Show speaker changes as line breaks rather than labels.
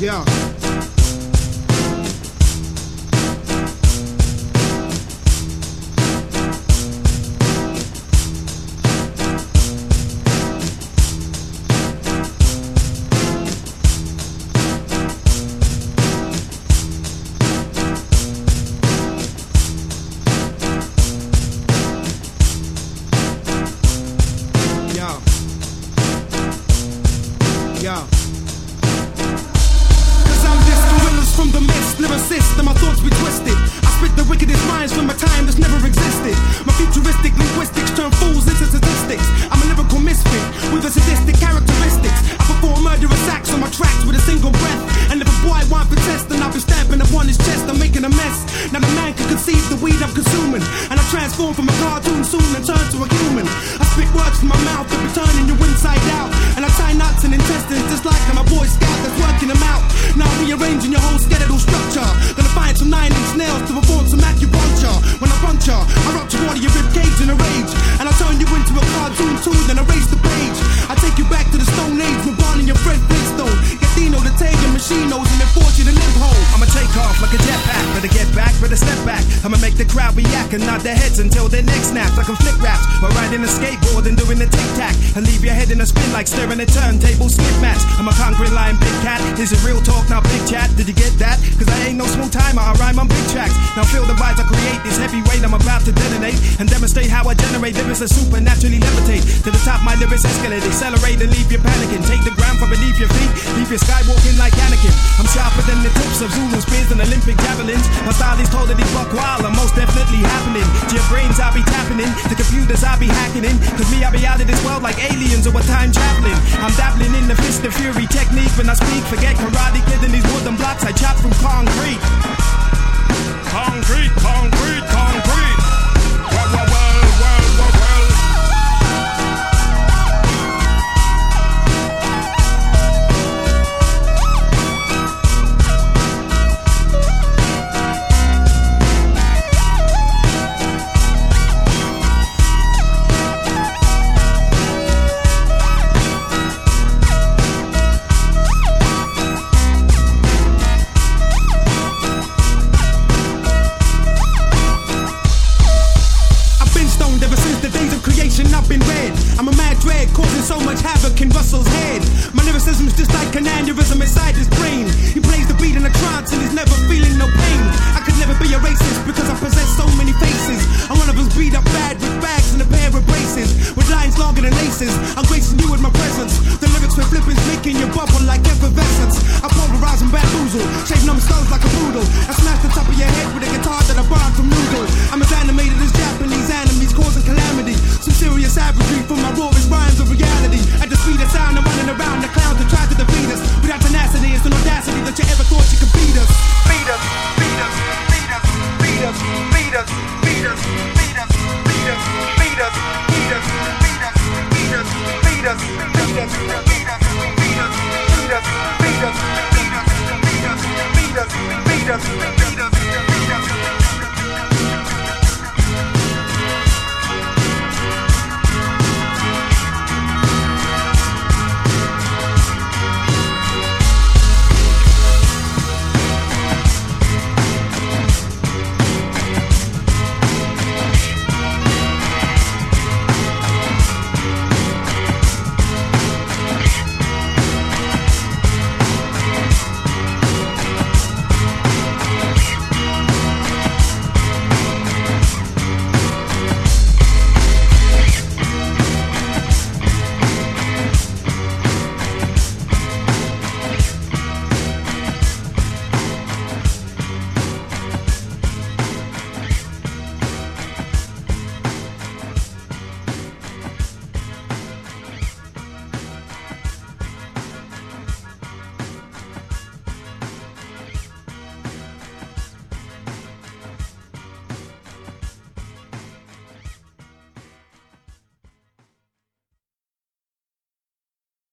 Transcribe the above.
Yeah. Yeah. From the mist, lyricist, and my thoughts be twisted. I spit the wickedest minds from a time that's never existed. My futuristic linguistics turn fools into statistics. I'm a lyrical misfit with a sadistic characteristics. I perform murderous acts on my tracks with a single breath. And if a boy won't protest, then I'll be stabbing upon his chest. I'm making a mess. Now the man can conceive the weed I'm consuming. And I transform from a cartoon soon and turn to a human. I spit words from my mouth that be turning you inside out. And I tie knots and intestines just like I'm a boy scout that's working them out. Now rearranging your whole skeletal structure. Gonna find some nine inch nails to perform some acupuncture. When I puncture, I rupture all of your rib cage in a rage. And I turn you into a cartoon too, then erase the page. I take you back to the Stone Age when Barney and Fred Flintstone. Get Dino the Tay and Machinos
off like a jetpack, better get back, better step back. I'ma make the crowd react and nod their heads until their necks snap. I can flick raps while riding a skateboard and doing a tic tac. And leave your head in a spin like staring a turntable slip mats. I'm a concrete lion, big cat. Is real talk, not big chat. Did you get that? Cause I ain't no small timer, I rhyme on big tracks. Now feel the rise I create, this heavy weight I'm about to detonate. And demonstrate how I generate lyrics that supernaturally levitate. To the top, my lyrics escalate, accelerate and leave you panicking. Take the ground from beneath your feet, leave your skywalking like Anakin. I'm sharper than the tips of Zulu spears and Olympic javelins. My style is totally buck wild, I'm most definitely happening. To your brains, I'll be tapping in. The computers, I'll be hacking in. Cause me, I'll be out of this world like aliens or a time traveling. I'm dabbling in the fist of fury technique when I speak. Forget karate kid and these wooden blocks I chop through concrete. Concrete, concrete, concrete.
It's like an aneurysm inside his brain. He plays the beat in a trance and he's never feeling no pain. I could never be a racist because I possess so many faces. I'm one of those beat up bad with bags and a pair of braces. With lines longer than laces, I'm gracing you with my presence. The lyrics with flippin' making you bubble like effervescence. I pulverize and bamboozle, shaking them skulls like a poodle. I smash the top of your head with a guitar that I borrowed from Noodle. I'm as animated as Japanese enemies causing calamity. Some serious savagery for my rawest rhymes of reality.